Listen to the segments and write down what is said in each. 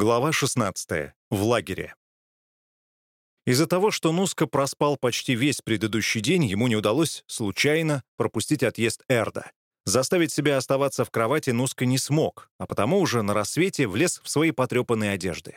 Глава 16. В лагере. Из-за того, что Нуска проспал почти весь предыдущий день, ему не удалось случайно пропустить отъезд Эрда. Заставить себя оставаться в кровати Нуска не смог, а потому уже на рассвете влез в свои потрепанные одежды.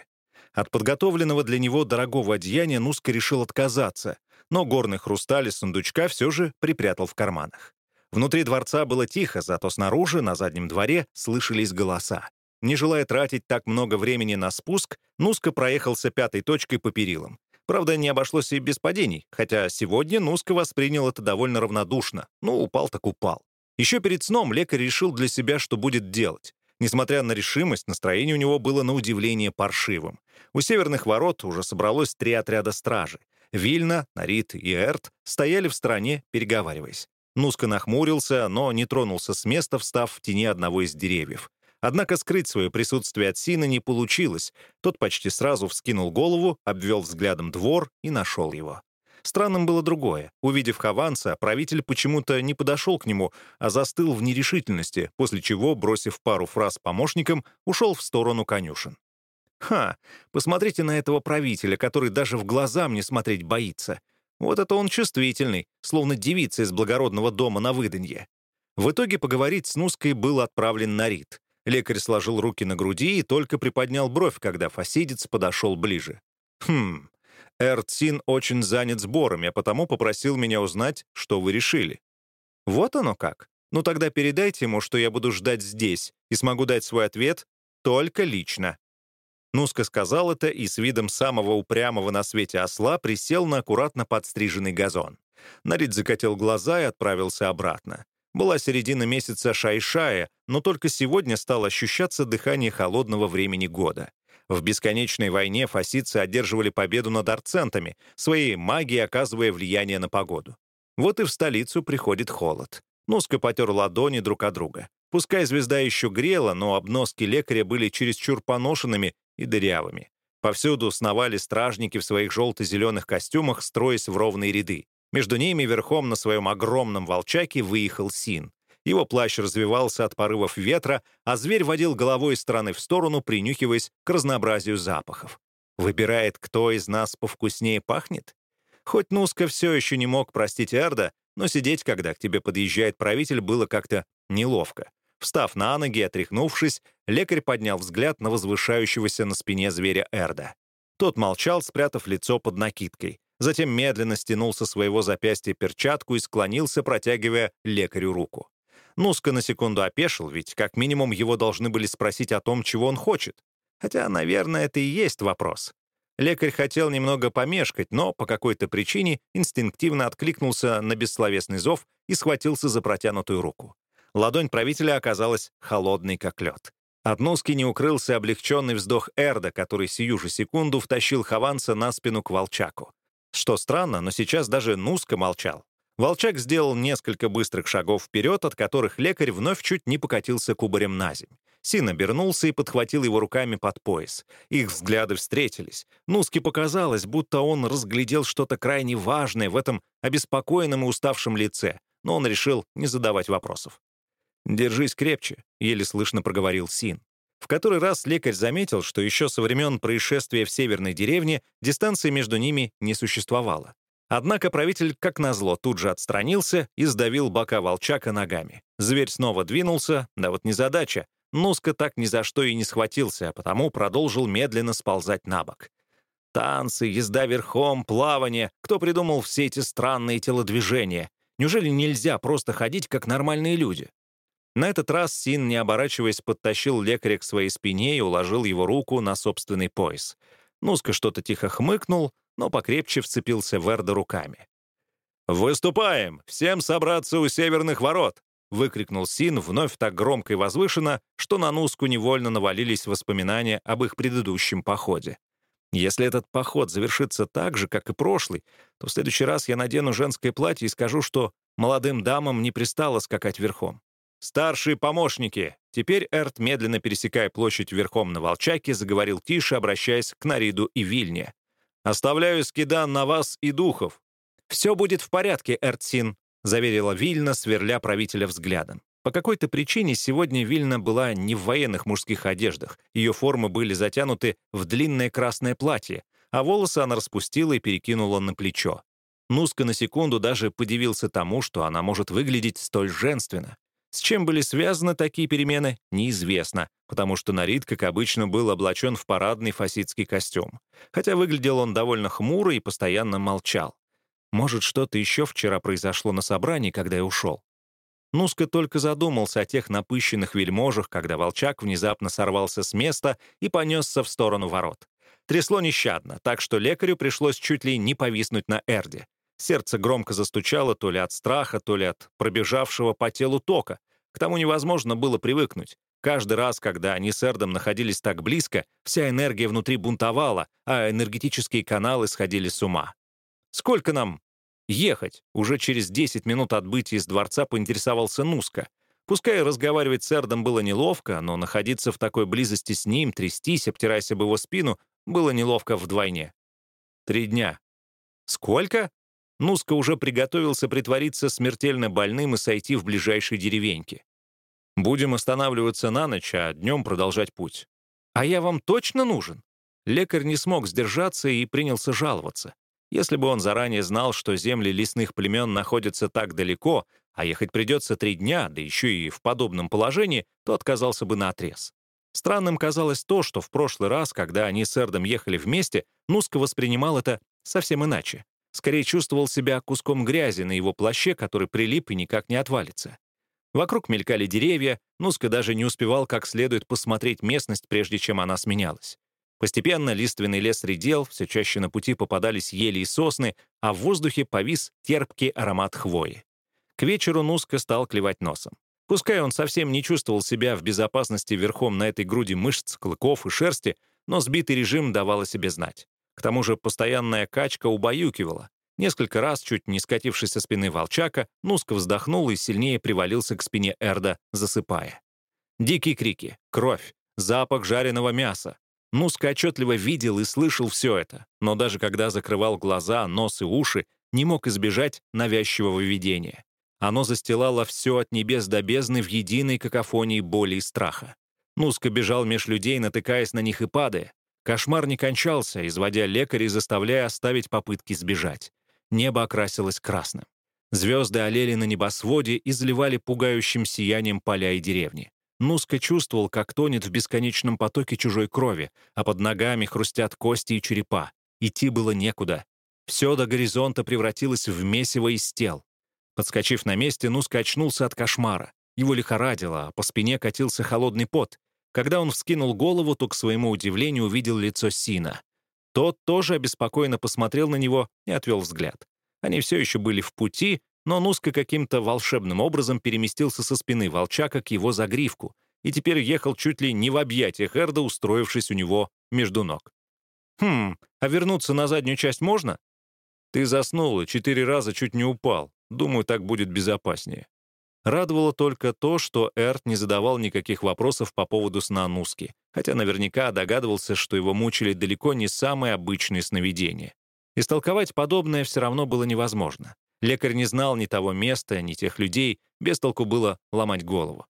От подготовленного для него дорогого одеяния Нуска решил отказаться, но горный хрусталь из сундучка все же припрятал в карманах. Внутри дворца было тихо, зато снаружи, на заднем дворе, слышались голоса. Не желая тратить так много времени на спуск, Нуска проехался пятой точкой по перилам. Правда, не обошлось и без падений, хотя сегодня Нуска воспринял это довольно равнодушно. Ну, упал так упал. Еще перед сном лекарь решил для себя, что будет делать. Несмотря на решимость, настроение у него было на удивление паршивым. У северных ворот уже собралось три отряда стражи. Вильна, Нарит и Эрт стояли в стороне, переговариваясь. Нуска нахмурился, но не тронулся с места, встав в тени одного из деревьев. Однако скрыть свое присутствие от Сина не получилось. Тот почти сразу вскинул голову, обвел взглядом двор и нашел его. Странным было другое. Увидев Хованса, правитель почему-то не подошел к нему, а застыл в нерешительности, после чего, бросив пару фраз помощникам, ушел в сторону конюшен. Ха, посмотрите на этого правителя, который даже в глаза мне смотреть боится. Вот это он чувствительный, словно девица из благородного дома на выданье. В итоге поговорить с Нуской был отправлен на Рит. Лекарь сложил руки на груди и только приподнял бровь, когда фасидец подошел ближе. «Хм, Эрцин очень занят сборами, а потому попросил меня узнать, что вы решили». «Вот оно как. Ну тогда передайте ему, что я буду ждать здесь и смогу дать свой ответ только лично». Нуска сказал это и с видом самого упрямого на свете осла присел на аккуратно подстриженный газон. Нарид закатил глаза и отправился обратно. Была середина месяца Шайшая, но только сегодня стало ощущаться дыхание холодного времени года. В бесконечной войне фасидцы одерживали победу над арцентами, своей магией оказывая влияние на погоду. Вот и в столицу приходит холод. Нуска потер ладони друг от друга. Пускай звезда еще грела, но обноски лекаря были чересчур поношенными и дырявыми. Повсюду сновали стражники в своих желто-зеленых костюмах, строясь в ровные ряды. Между ними верхом на своем огромном волчаке выехал Син. Его плащ развивался от порывов ветра, а зверь водил головой из стороны в сторону, принюхиваясь к разнообразию запахов. Выбирает, кто из нас повкуснее пахнет? Хоть Нуска все еще не мог простить Эрда, но сидеть, когда к тебе подъезжает правитель, было как-то неловко. Встав на ноги и отряхнувшись, лекарь поднял взгляд на возвышающегося на спине зверя Эрда. Тот молчал, спрятав лицо под накидкой. Затем медленно стянул со своего запястья перчатку и склонился, протягивая лекарю руку. Нуска на секунду опешил, ведь как минимум его должны были спросить о том, чего он хочет. Хотя, наверное, это и есть вопрос. Лекарь хотел немного помешкать, но по какой-то причине инстинктивно откликнулся на бессловесный зов и схватился за протянутую руку. Ладонь правителя оказалась холодной, как лед. От Нуски не укрылся облегченный вздох Эрда, который сию же секунду втащил Хованса на спину к Волчаку. Что странно, но сейчас даже Нуска молчал. Волчак сделал несколько быстрых шагов вперед, от которых лекарь вновь чуть не покатился кубарем на земь. Син обернулся и подхватил его руками под пояс. Их взгляды встретились. Нуске показалось, будто он разглядел что-то крайне важное в этом обеспокоенном и уставшем лице, но он решил не задавать вопросов. «Держись крепче», — еле слышно проговорил Син. В который раз лекарь заметил, что еще со времен происшествия в северной деревне дистанции между ними не существовало. Однако правитель, как назло, тут же отстранился и сдавил бока волчака ногами. Зверь снова двинулся, да вот незадача. Нуска так ни за что и не схватился, а потому продолжил медленно сползать на бок. Танцы, езда верхом, плавание. Кто придумал все эти странные телодвижения? Неужели нельзя просто ходить, как нормальные люди? На этот раз Син, не оборачиваясь, подтащил лекаря к своей спине и уложил его руку на собственный пояс. Нуска что-то тихо хмыкнул, но покрепче вцепился в Эрда руками. «Выступаем! Всем собраться у северных ворот!» — выкрикнул Син вновь так громко и возвышенно, что на Нуску невольно навалились воспоминания об их предыдущем походе. Если этот поход завершится так же, как и прошлый, то в следующий раз я надену женское платье и скажу, что молодым дамам не пристало скакать верхом. «Старшие помощники!» Теперь Эрт, медленно пересекая площадь верхом на Волчаке, заговорил тише, обращаясь к Нариду и Вильне. «Оставляю скидан на вас и духов». «Все будет в порядке, Эртсин», — заверила Вильна, сверля правителя взглядом. По какой-то причине сегодня Вильна была не в военных мужских одеждах. Ее формы были затянуты в длинное красное платье, а волосы она распустила и перекинула на плечо. Нуска на секунду даже подивился тому, что она может выглядеть столь женственно. С чем были связаны такие перемены, неизвестно, потому что Нарид, как обычно, был облачен в парадный фасидский костюм. Хотя выглядел он довольно хмуро и постоянно молчал. Может, что-то еще вчера произошло на собрании, когда я ушел? Нуска только задумался о тех напыщенных вельможах, когда волчак внезапно сорвался с места и понесся в сторону ворот. Трясло нещадно, так что лекарю пришлось чуть ли не повиснуть на Эрде. Сердце громко застучало то ли от страха, то ли от пробежавшего по телу тока. К тому невозможно было привыкнуть. Каждый раз, когда они с Эрдом находились так близко, вся энергия внутри бунтовала, а энергетические каналы сходили с ума. «Сколько нам ехать?» Уже через 10 минут отбытия из дворца поинтересовался Нуска. Пускай разговаривать с Эрдом было неловко, но находиться в такой близости с ним, трястись, обтираясь об его спину, было неловко вдвойне. «Три дня». «Сколько?» Нуска уже приготовился притвориться смертельно больным и сойти в ближайшей деревеньке. «Будем останавливаться на ночь, а днем продолжать путь». «А я вам точно нужен?» Лекарь не смог сдержаться и принялся жаловаться. Если бы он заранее знал, что земли лесных племен находятся так далеко, а ехать придется три дня, да еще и в подобном положении, то отказался бы наотрез. Странным казалось то, что в прошлый раз, когда они с Эрдом ехали вместе, Нуска воспринимал это совсем иначе. Скорее чувствовал себя куском грязи на его плаще, который прилип и никак не отвалится. Вокруг мелькали деревья, Нуска даже не успевал как следует посмотреть местность, прежде чем она сменялась. Постепенно лиственный лес редел, все чаще на пути попадались ели и сосны, а в воздухе повис терпкий аромат хвои. К вечеру Нуска стал клевать носом. Пускай он совсем не чувствовал себя в безопасности верхом на этой груди мышц, клыков и шерсти, но сбитый режим давал о себе знать. К тому же постоянная качка убаюкивала. Несколько раз, чуть не скатившись со спины волчака, Нуска вздохнул и сильнее привалился к спине Эрда, засыпая. Дикие крики, кровь, запах жареного мяса. Нуска отчетливо видел и слышал все это, но даже когда закрывал глаза, нос и уши, не мог избежать навязчивого видения. Оно застилало все от небес до бездны в единой какофонии боли и страха. Нуска бежал меж людей, натыкаясь на них и падая. Кошмар не кончался, изводя лекарей, заставляя оставить попытки сбежать. Небо окрасилось красным. Звезды олели на небосводе и заливали пугающим сиянием поля и деревни. Нуска чувствовал, как тонет в бесконечном потоке чужой крови, а под ногами хрустят кости и черепа. Идти было некуда. Все до горизонта превратилось в месиво из тел. Подскочив на месте, Нуска очнулся от кошмара. Его лихорадило, а по спине катился холодный пот. Когда он вскинул голову, то, к своему удивлению, увидел лицо Сина. Тот тоже обеспокоенно посмотрел на него и отвел взгляд. Они все еще были в пути, но Нуска каким-то волшебным образом переместился со спины волчака к его загривку и теперь ехал чуть ли не в объятиях Эрда, устроившись у него между ног. «Хм, а вернуться на заднюю часть можно?» «Ты заснул и четыре раза чуть не упал. Думаю, так будет безопаснее». Радовало только то, что Эрт не задавал никаких вопросов по поводу сна Нуски, хотя наверняка догадывался, что его мучили далеко не самые обычные сновидения. Истолковать подобное все равно было невозможно. Лекарь не знал ни того места, ни тех людей, без толку было ломать голову.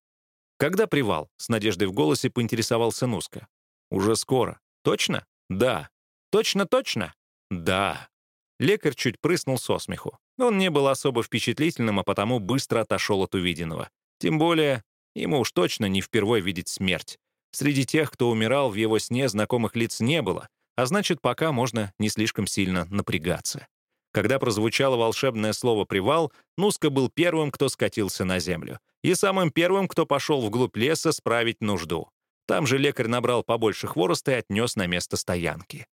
«Когда привал?» — с надеждой в голосе поинтересовался Нуска. «Уже скоро». «Точно?» «Да». «Точно-точно?» «Да». Лекарь чуть прыснул со смеху. Он не был особо впечатлительным, а потому быстро отошел от увиденного. Тем более, ему уж точно не впервой видеть смерть. Среди тех, кто умирал в его сне, знакомых лиц не было, а значит, пока можно не слишком сильно напрягаться. Когда прозвучало волшебное слово «привал», Нуска был первым, кто скатился на землю, и самым первым, кто пошел вглубь леса справить нужду. Там же лекарь набрал побольше хвороста и отнес на место стоянки.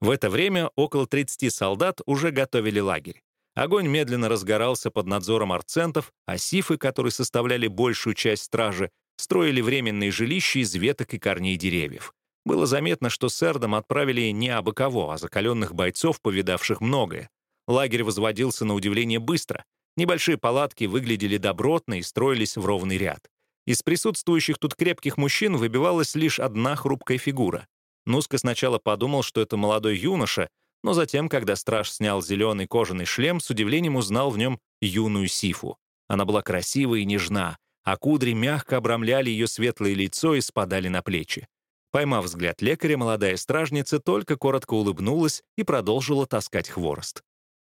В это время около 30 солдат уже готовили лагерь. Огонь медленно разгорался под надзором арцентов, а сифы, которые составляли большую часть стражи, строили временные жилища из веток и корней деревьев. Было заметно, что с Эрдом отправили не абы кого, а закаленных бойцов, повидавших многое. Лагерь возводился на удивление быстро. Небольшие палатки выглядели добротно и строились в ровный ряд. Из присутствующих тут крепких мужчин выбивалась лишь одна хрупкая фигура. Нуска сначала подумал, что это молодой юноша, но затем, когда страж снял зеленый кожаный шлем, с удивлением узнал в нем юную Сифу. Она была красива и нежна, а кудри мягко обрамляли ее светлое лицо и спадали на плечи. Поймав взгляд лекаря, молодая стражница только коротко улыбнулась и продолжила таскать хворост.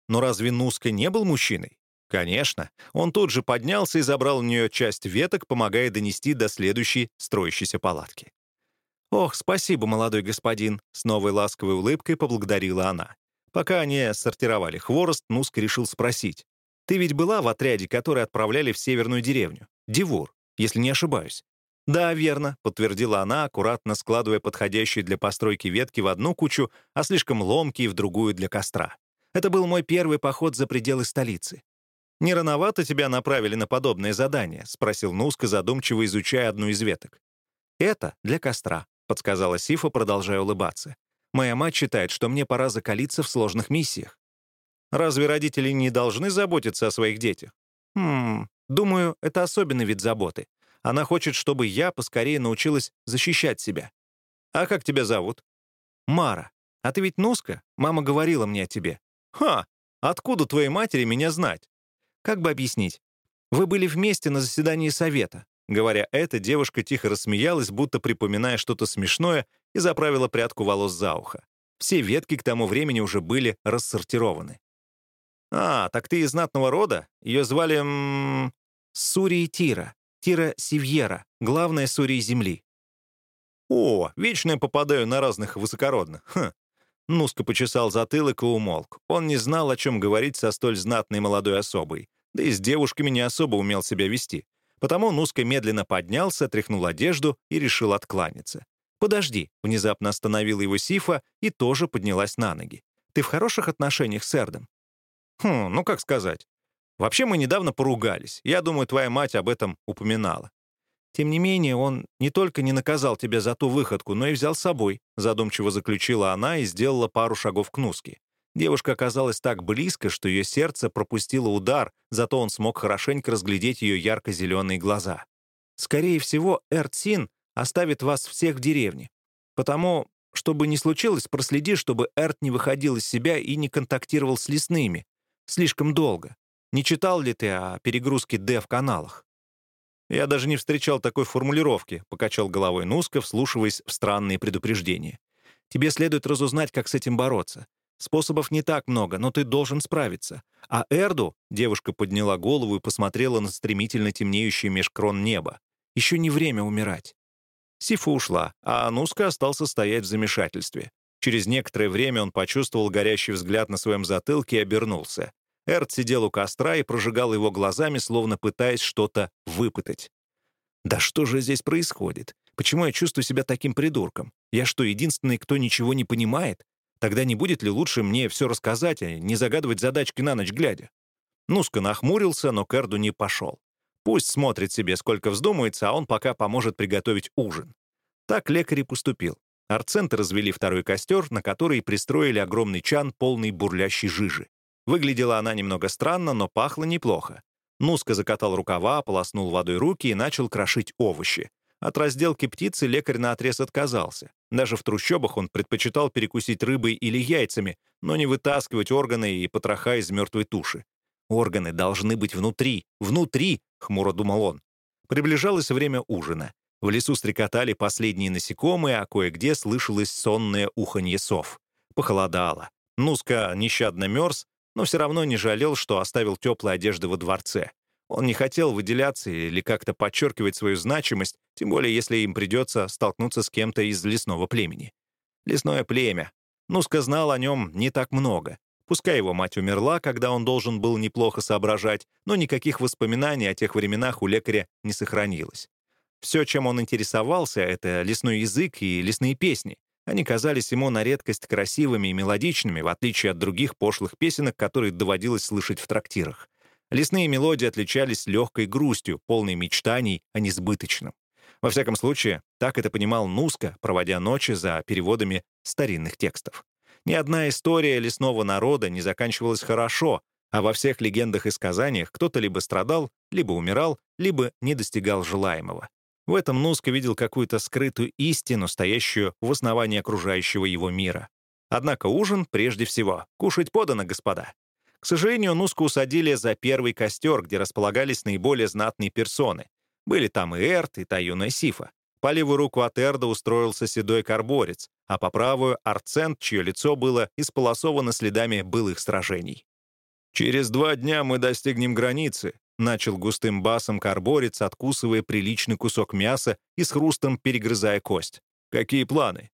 Но разве Нуска не был мужчиной? Конечно. Он тут же поднялся и забрал у нее часть веток, помогая донести до следующей строящейся палатки. «Ох, спасибо, молодой господин», — с новой ласковой улыбкой поблагодарила она. Пока они сортировали хворост, Нуска решил спросить. «Ты ведь была в отряде, который отправляли в северную деревню? Дивур, если не ошибаюсь». «Да, верно», — подтвердила она, аккуратно складывая подходящие для постройки ветки в одну кучу, а слишком ломкие в другую для костра. «Это был мой первый поход за пределы столицы». «Не рановато тебя направили на подобное задание?» — спросил Нуска, задумчиво изучая одну из веток. «Это для костра», — подсказала Сифа, продолжая улыбаться. «Моя мать считает, что мне пора закалиться в сложных миссиях». «Разве родители не должны заботиться о своих детях?» «Хм, думаю, это особенный вид заботы. Она хочет, чтобы я поскорее научилась защищать себя. А как тебя зовут? Мара. А ты ведь Нуска? Мама говорила мне о тебе. Ха! Откуда твоей матери меня знать? Как бы объяснить? Вы были вместе на заседании совета. Говоря это, девушка тихо рассмеялась, будто припоминая что-то смешное, и заправила прядку волос за ухо. Все ветки к тому времени уже были рассортированы. «А, так ты из знатного рода? Ее звали... М -м, Сури Тира. Тира Сивьера, главная Сурия Земли. «О, вечно я попадаю на разных высокородных. Хм». Нуска почесал затылок и умолк. Он не знал, о чем говорить со столь знатной молодой особой. Да и с девушками не особо умел себя вести. Потому Нуска медленно поднялся, тряхнул одежду и решил откланяться. «Подожди», — внезапно остановила его Сифа и тоже поднялась на ноги. «Ты в хороших отношениях с Эрдом?» «Хм, ну как сказать. Вообще мы недавно поругались. Я думаю, твоя мать об этом упоминала. Тем не менее, он не только не наказал тебя за ту выходку, но и взял с собой, задумчиво заключила она и сделала пару шагов к Нуске. Девушка оказалась так близко, что ее сердце пропустило удар, зато он смог хорошенько разглядеть ее ярко-зеленые глаза. «Скорее всего, Эртсин оставит вас всех в деревне. Потому, чтобы не случилось, проследи, чтобы Эрт не выходил из себя и не контактировал с лесными. Слишком долго. Не читал ли ты о перегрузке Д в каналах?» «Я даже не встречал такой формулировки», — покачал головой Нуска, вслушиваясь в странные предупреждения. «Тебе следует разузнать, как с этим бороться. Способов не так много, но ты должен справиться. А Эрду...» — девушка подняла голову и посмотрела на стремительно темнеющий меж крон неба. «Еще не время умирать». Сифа ушла, а Нуска остался стоять в замешательстве. Через некоторое время он почувствовал горящий взгляд на своем затылке и обернулся. Эрт сидел у костра и прожигал его глазами, словно пытаясь что-то выпытать. «Да что же здесь происходит? Почему я чувствую себя таким придурком? Я что, единственный, кто ничего не понимает? Тогда не будет ли лучше мне все рассказать, а не загадывать задачки на ночь глядя?» Нуска нахмурился, но к Эрду не пошел. Пусть смотрит себе, сколько вздумается, а он пока поможет приготовить ужин. Так лекарь и поступил. Арценты развели второй костер, на который пристроили огромный чан, полный бурлящей жижи. Выглядела она немного странно, но пахло неплохо. Нуска закатал рукава, ополоснул водой руки и начал крошить овощи. От разделки птицы лекарь наотрез отказался. Даже в трущобах он предпочитал перекусить рыбой или яйцами, но не вытаскивать органы и потроха из мертвой туши. «Органы должны быть внутри, внутри!» — хмуро думал он. Приближалось время ужина. В лесу стрекотали последние насекомые, а кое-где слышалось сонное уханье сов. Похолодало. Нуска нещадно мерз, но все равно не жалел, что оставил теплые одежды во дворце. Он не хотел выделяться или как-то подчеркивать свою значимость, тем более если им придется столкнуться с кем-то из лесного племени. Лесное племя. Нуска знал о нем не так много. Пускай его мать умерла, когда он должен был неплохо соображать, но никаких воспоминаний о тех временах у лекаря не сохранилось. Все, чем он интересовался, — это лесной язык и лесные песни. Они казались ему на редкость красивыми и мелодичными, в отличие от других пошлых песенок, которые доводилось слышать в трактирах. Лесные мелодии отличались легкой грустью, полной мечтаний о несбыточном. Во всяком случае, так это понимал Нуска, проводя ночи за переводами старинных текстов. Ни одна история лесного народа не заканчивалась хорошо, а во всех легендах и сказаниях кто-то либо страдал, либо умирал, либо не достигал желаемого. В этом Нуска видел какую-то скрытую истину, стоящую в основании окружающего его мира. Однако ужин прежде всего. Кушать подано, господа. К сожалению, Нуску усадили за первый костер, где располагались наиболее знатные персоны. Были там и Эрт, и та юная Сифа. По левую руку от Эрда устроился седой карборец, а по правую — Арцент, чье лицо было исполосовано следами былых сражений. «Через два дня мы достигнем границы», — начал густым басом карборец, откусывая приличный кусок мяса и с хрустом перегрызая кость. «Какие планы?»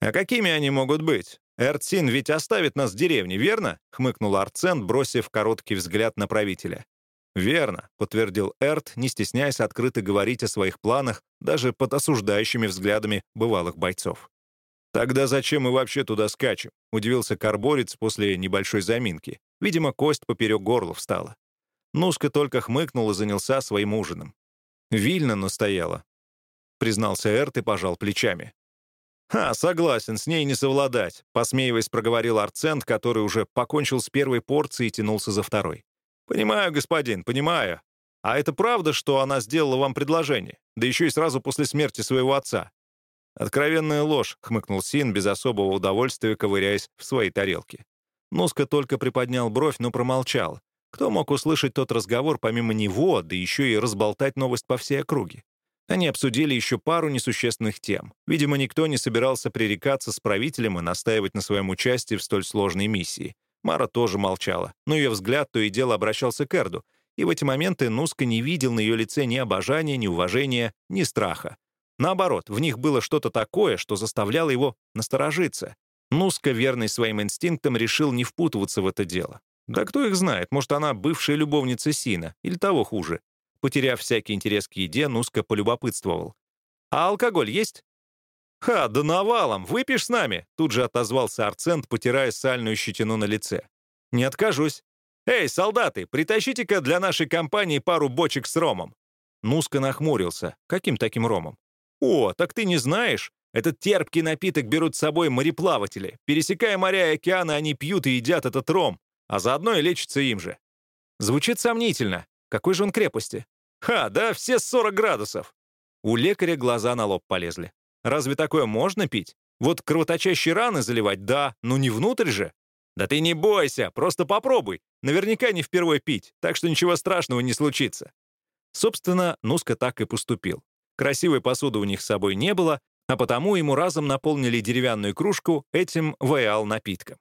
«А какими они могут быть? Эртсин ведь оставит нас в деревне, верно?» — хмыкнул Арцент, бросив короткий взгляд на правителя. «Верно», — подтвердил Эрт, не стесняясь открыто говорить о своих планах даже под осуждающими взглядами бывалых бойцов. «Тогда зачем мы вообще туда скачем?» — удивился Карборец после небольшой заминки. Видимо, кость поперек горла встала. Нуска только хмыкнул и занялся своим ужином. «Вильна настояла», — признался Эрт и пожал плечами. «Ха, согласен, с ней не совладать», — посмеиваясь, проговорил Арцент, который уже покончил с первой порцией и тянулся за второй. «Понимаю, господин, понимаю. А это правда, что она сделала вам предложение? Да еще и сразу после смерти своего отца?» «Откровенная ложь», — хмыкнул Син, без особого удовольствия ковыряясь в своей тарелке. Нуска только приподнял бровь, но промолчал. Кто мог услышать тот разговор помимо него, да еще и разболтать новость по всей округе? Они обсудили еще пару несущественных тем. Видимо, никто не собирался пререкаться с правителем и настаивать на своем участии в столь сложной миссии. Мара тоже молчала, но ее взгляд то и дело обращался к Эрду, и в эти моменты Нуска не видел на ее лице ни обожания, ни уважения, ни страха. Наоборот, в них было что-то такое, что заставляло его насторожиться. Нуска, верный своим инстинктам, решил не впутываться в это дело. Да кто их знает, может, она бывшая любовница Сина, или того хуже. Потеряв всякий интерес к еде, Нуска полюбопытствовал. «А алкоголь есть?» «Ха, да навалом! Выпьешь с нами?» Тут же отозвался Арцент, потирая сальную щетину на лице. «Не откажусь. Эй, солдаты, притащите-ка для нашей компании пару бочек с ромом». Нуска нахмурился. «Каким таким ромом?» «О, так ты не знаешь? Этот терпкий напиток берут с собой мореплаватели. Пересекая моря и океаны, они пьют и едят этот ром, а заодно и лечатся им же». Звучит сомнительно. Какой же он крепости? Ха, да все 40 градусов. У лекаря глаза на лоб полезли. Разве такое можно пить? Вот кровоточащие раны заливать, да, но не внутрь же. Да ты не бойся, просто попробуй. Наверняка не впервой пить, так что ничего страшного не случится. Собственно, Нуска так и поступил. Красивой посуды у них с собой не было, а потому ему разом наполнили деревянную кружку этим ваял напитком.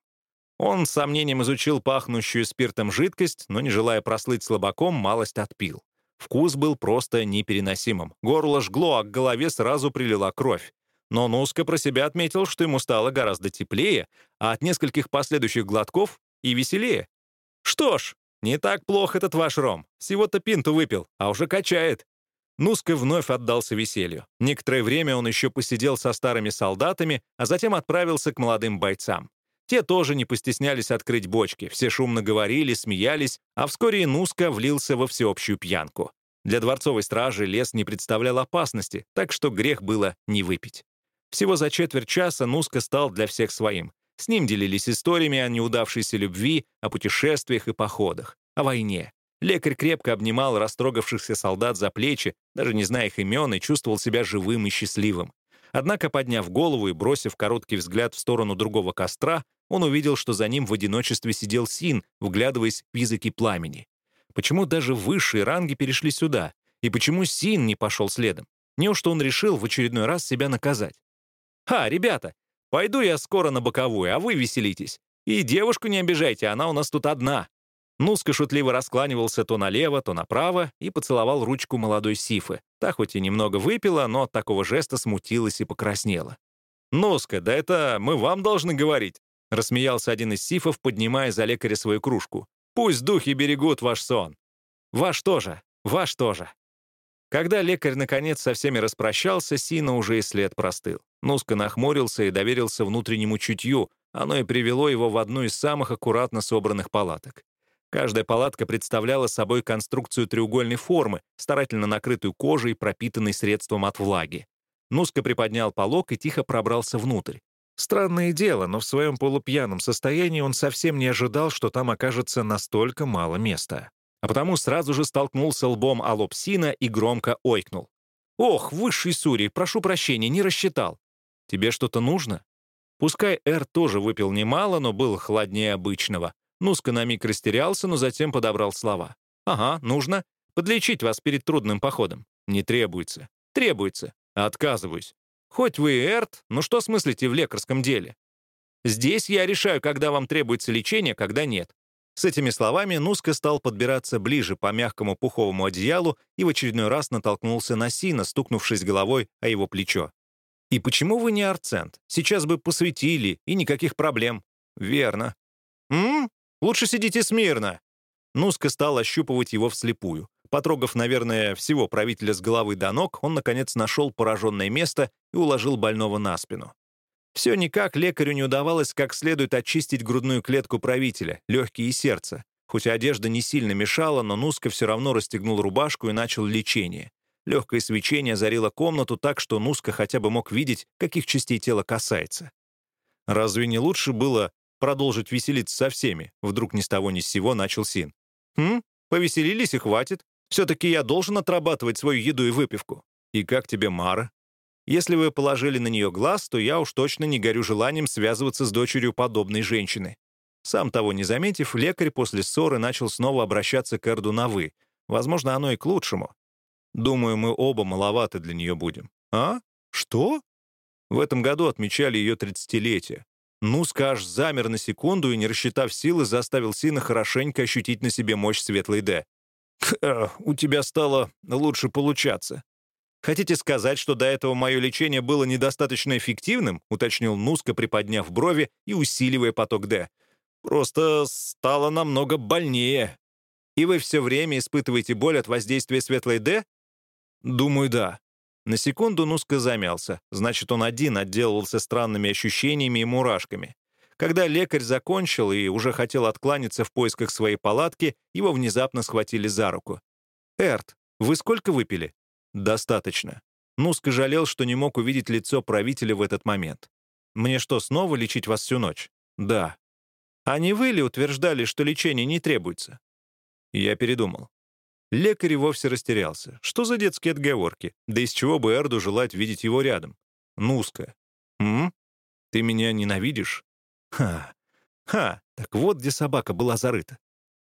Он с сомнением изучил пахнущую спиртом жидкость, но, не желая прослыть слабаком, малость отпил. Вкус был просто непереносимым. Горло жгло, а к голове сразу прилила кровь. Но Нуска про себя отметил, что ему стало гораздо теплее, а от нескольких последующих глотков и веселее. «Что ж, не так плохо этот ваш ром. Всего-то пинту выпил, а уже качает». Нуска вновь отдался веселью. Некоторое время он еще посидел со старыми солдатами, а затем отправился к молодым бойцам. Те тоже не постеснялись открыть бочки, все шумно говорили, смеялись, а вскоре Нуска влился во всеобщую пьянку. Для дворцовой стражи лес не представлял опасности, так что грех было не выпить. Всего за четверть часа Нуска стал для всех своим. С ним делились историями о неудавшейся любви, о путешествиях и походах, о войне. Лекарь крепко обнимал растрогавшихся солдат за плечи, даже не зная их имен, и чувствовал себя живым и счастливым. Однако, подняв голову и бросив короткий взгляд в сторону другого костра, он увидел, что за ним в одиночестве сидел Син, вглядываясь в языки пламени. Почему даже высшие ранги перешли сюда? И почему Син не пошел следом? Неужто он решил в очередной раз себя наказать? «Ха, ребята, пойду я скоро на боковую, а вы веселитесь. И девушку не обижайте, она у нас тут одна». Нуска шутливо раскланивался то налево, то направо и поцеловал ручку молодой Сифы. Та хоть и немного выпила, но от такого жеста смутилась и покраснела. «Нуска, да это мы вам должны говорить», — рассмеялся один из Сифов, поднимая за лекаря свою кружку. «Пусть духи берегут ваш сон». «Ваш тоже, ваш тоже». Когда лекарь, наконец, со всеми распрощался, Сина уже и след простыл. Нуска нахмурился и доверился внутреннему чутью, оно и привело его в одну из самых аккуратно собранных палаток. Каждая палатка представляла собой конструкцию треугольной формы, старательно накрытую кожей, пропитанной средством от влаги. Нуска приподнял полог и тихо пробрался внутрь. Странное дело, но в своем полупьяном состоянии он совсем не ожидал, что там окажется настолько мало места. А потому сразу же столкнулся лбом о лоб и громко ойкнул. «Ох, высший Сурий, прошу прощения, не рассчитал. Тебе что-то нужно?» Пускай Эр тоже выпил немало, но был холоднее обычного. Нуска на миг растерялся, но затем подобрал слова. «Ага, нужно. Подлечить вас перед трудным походом. Не требуется. Требуется. Отказываюсь. Хоть вы и Эрт, но что смыслите в лекарском деле? Здесь я решаю, когда вам требуется лечение, когда нет. С этими словами Нуска стал подбираться ближе по мягкому пуховому одеялу и в очередной раз натолкнулся на Сина, стукнувшись головой о его плечо. «И почему вы не арцент? Сейчас бы посветили, и никаких проблем». «Верно». «М? Лучше сидите смирно». Нуска стал ощупывать его вслепую. Потрогав, наверное, всего правителя с головы до ног, он, наконец, нашел пораженное место и уложил больного на спину. Все никак лекарю не удавалось как следует очистить грудную клетку правителя, легкие и сердце. Хоть одежда не сильно мешала, но Нуска все равно расстегнул рубашку и начал лечение. Легкое свечение озарило комнату так, что Нуска хотя бы мог видеть, каких частей тела касается. Разве не лучше было продолжить веселиться со всеми? Вдруг ни с того ни с сего начал Син. «Хм, повеселились и хватит. Все-таки я должен отрабатывать свою еду и выпивку. И как тебе Мара? Если вы положили на нее глаз, то я уж точно не горю желанием связываться с дочерью подобной женщины». Сам того не заметив, лекарь после ссоры начал снова обращаться к Эрду на «вы». Возможно, оно и к лучшему. Думаю, мы оба маловаты для нее будем. А? Что? В этом году отмечали ее тридцатилетие. Ну, скаж, замер на секунду и, не рассчитав силы, заставил сына хорошенько ощутить на себе мощь светлой Д. «У тебя стало лучше получаться. «Хотите сказать, что до этого мое лечение было недостаточно эффективным?» уточнил Нуска, приподняв брови и усиливая поток «Д». «Просто стало намного больнее. И вы все время испытываете боль от воздействия светлой «Д»?» «Думаю, да». На секунду Нуска замялся. Значит, он один отделывался странными ощущениями и мурашками. Когда лекарь закончил и уже хотел откланяться в поисках своей палатки, его внезапно схватили за руку. «Эрт, вы сколько выпили?» Достаточно. Нуска жалел, что не мог увидеть лицо правителя в этот момент. «Мне что, снова лечить вас всю ночь?» «Да». «А не вы ли утверждали, что лечение не требуется?» Я передумал. Лекарь вовсе растерялся. Что за детские отговорки? Да из чего бы Эрду желать видеть его рядом? Нуска. «М? Ты меня ненавидишь?» «Ха. Ха. Так вот где собака была зарыта.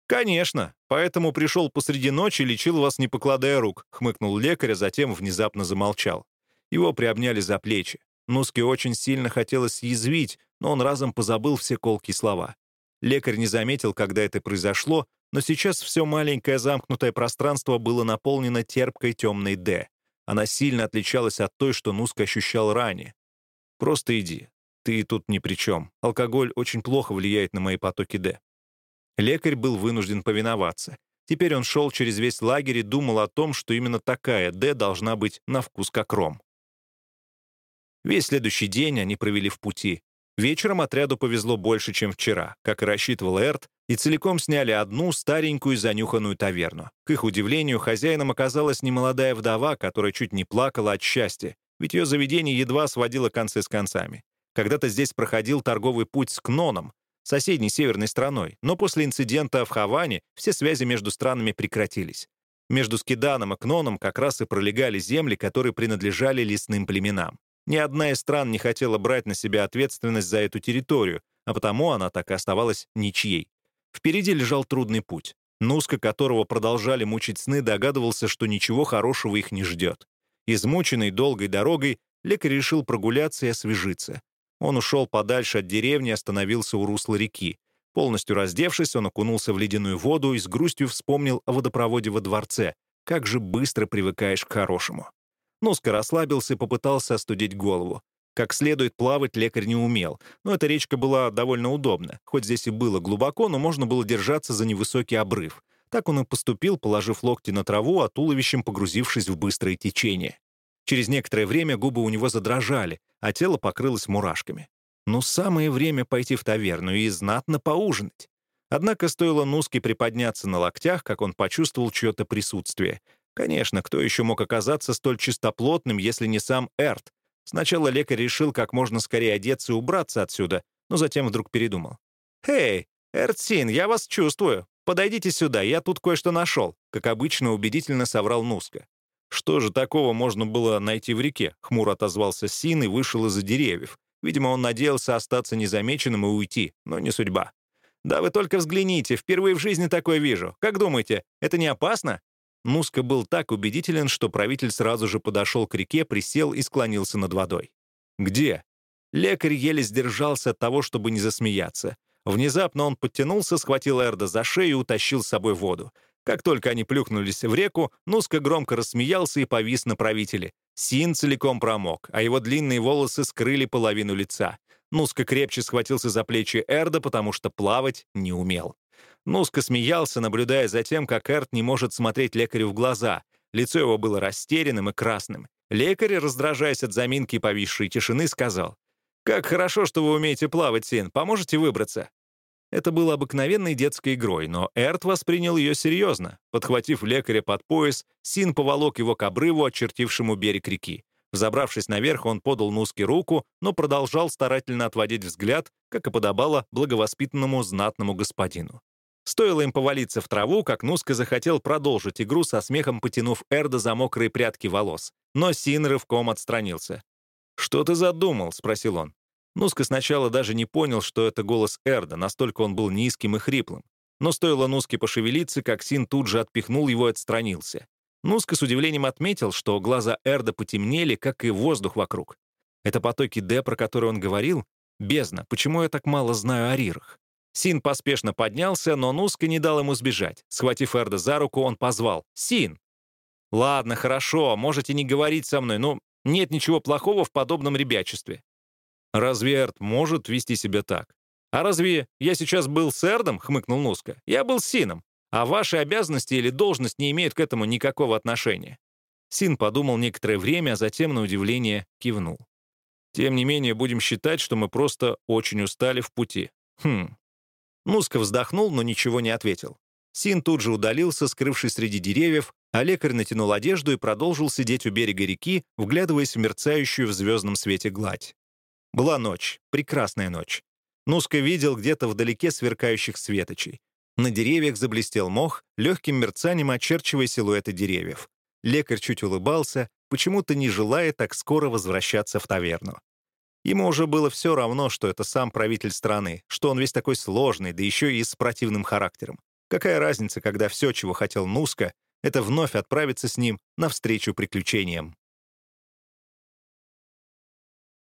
«Конечно, поэтому пришел посреди ночи и лечил вас, не покладая рук», — хмыкнул лекарь, а затем внезапно замолчал. Его приобняли за плечи. Нуске очень сильно хотелось съязвить, но он разом позабыл все колкие слова. Лекарь не заметил, когда это произошло, но сейчас все маленькое замкнутое пространство было наполнено терпкой темной «Д». Она сильно отличалась от той, что Нуска ощущал ранее. «Просто иди. Ты тут ни при чем. Алкоголь очень плохо влияет на мои потоки «Д». Лекарь был вынужден повиноваться. Теперь он шел через весь лагерь и думал о том, что именно такая «Д» должна быть на вкус как ром. Весь следующий день они провели в пути. Вечером отряду повезло больше, чем вчера, как и рассчитывал Эрт, и целиком сняли одну старенькую занюханную таверну. К их удивлению, хозяином оказалась немолодая вдова, которая чуть не плакала от счастья, ведь ее заведение едва сводило концы с концами. Когда-то здесь проходил торговый путь с Кноном, соседней северной страной, но после инцидента в Хаване все связи между странами прекратились. Между Скиданом и Кноном как раз и пролегали земли, которые принадлежали лесным племенам. Ни одна из стран не хотела брать на себя ответственность за эту территорию, а потому она так и оставалась ничьей. Впереди лежал трудный путь. Нуска, которого продолжали мучить сны, догадывался, что ничего хорошего их не ждет. Измученный долгой дорогой, лекарь решил прогуляться и освежиться. Он ушел подальше от деревни и остановился у русла реки. Полностью раздевшись, он окунулся в ледяную воду и с грустью вспомнил о водопроводе во дворце. Как же быстро привыкаешь к хорошему. Нуска расслабился и попытался остудить голову. Как следует плавать лекарь не умел, но эта речка была довольно удобна. Хоть здесь и было глубоко, но можно было держаться за невысокий обрыв. Так он и поступил, положив локти на траву, а туловищем погрузившись в быстрое течение. Через некоторое время губы у него задрожали, а тело покрылось мурашками. Но самое время пойти в таверну и знатно поужинать. Однако стоило Нуске приподняться на локтях, как он почувствовал чье-то присутствие. Конечно, кто еще мог оказаться столь чистоплотным, если не сам Эрт? Сначала лекарь решил как можно скорее одеться и убраться отсюда, но затем вдруг передумал. «Эй, Эртсин, я вас чувствую. Подойдите сюда, я тут кое-что нашел», как обычно убедительно соврал Нуска. «Что же такого можно было найти в реке?» — хмуро отозвался Син и вышел из-за деревьев. Видимо, он надеялся остаться незамеченным и уйти, но не судьба. «Да вы только взгляните, впервые в жизни такое вижу. Как думаете, это не опасно?» Нуска был так убедителен, что правитель сразу же подошел к реке, присел и склонился над водой. «Где?» Лекарь еле сдержался от того, чтобы не засмеяться. Внезапно он подтянулся, схватил Эрда за шею и утащил с собой воду. Как только они плюхнулись в реку, Нуска громко рассмеялся и повис на правителе. Син целиком промок, а его длинные волосы скрыли половину лица. Нуска крепче схватился за плечи Эрда, потому что плавать не умел. Нуска смеялся, наблюдая за тем, как Эрд не может смотреть лекарю в глаза. Лицо его было растерянным и красным. Лекарь, раздражаясь от заминки и повисшей тишины, сказал, «Как хорошо, что вы умеете плавать, Син. Поможете выбраться?» Это было обыкновенной детской игрой, но Эрт воспринял ее серьезно. Подхватив лекаря под пояс, Син поволок его к обрыву, очертившему берег реки. Взобравшись наверх, он подал Нуске руку, но продолжал старательно отводить взгляд, как и подобало благовоспитанному знатному господину. Стоило им повалиться в траву, как Нуска захотел продолжить игру со смехом, потянув Эрда за мокрые прядки волос. Но Син рывком отстранился. «Что ты задумал?» — спросил он. Нуска сначала даже не понял, что это голос Эрда, настолько он был низким и хриплым. Но стоило Нуске пошевелиться, как Син тут же отпихнул его и отстранился. Нуска с удивлением отметил, что глаза Эрда потемнели, как и воздух вокруг. Это потоки Д, про которые он говорил? Бездна, почему я так мало знаю о Рирах? Син поспешно поднялся, но Нуска не дал ему сбежать. Схватив Эрда за руку, он позвал. «Син!» «Ладно, хорошо, можете не говорить со мной, но нет ничего плохого в подобном ребячестве. Разве Эрт может вести себя так? А разве я сейчас был с Эрдом, хмыкнул Нуска? Я был с Сином. А ваши обязанности или должность не имеют к этому никакого отношения. Син подумал некоторое время, а затем, на удивление, кивнул. Тем не менее, будем считать, что мы просто очень устали в пути. Хм. Нуска вздохнул, но ничего не ответил. Син тут же удалился, скрывшись среди деревьев, а лекарь натянул одежду и продолжил сидеть у берега реки, вглядываясь в мерцающую в звездном свете гладь. Была ночь, прекрасная ночь. Нуска видел где-то вдалеке сверкающих светочей. На деревьях заблестел мох, легким мерцанием очерчивая силуэты деревьев. Лекарь чуть улыбался, почему-то не желая так скоро возвращаться в таверну. Ему уже было все равно, что это сам правитель страны, что он весь такой сложный, да еще и с противным характером. Какая разница, когда все, чего хотел Нуска, это вновь отправиться с ним навстречу приключениям.